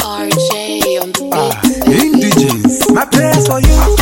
RJ on the beat. Ah, indigenous. My prayers for you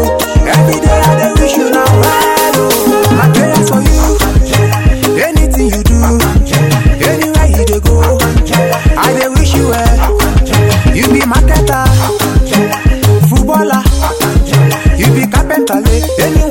Every day I dey wish you now. My oh. prayers for you. Anything you do, anywhere you go, I dey wish you. You be footballer, you be carpenter. Eh,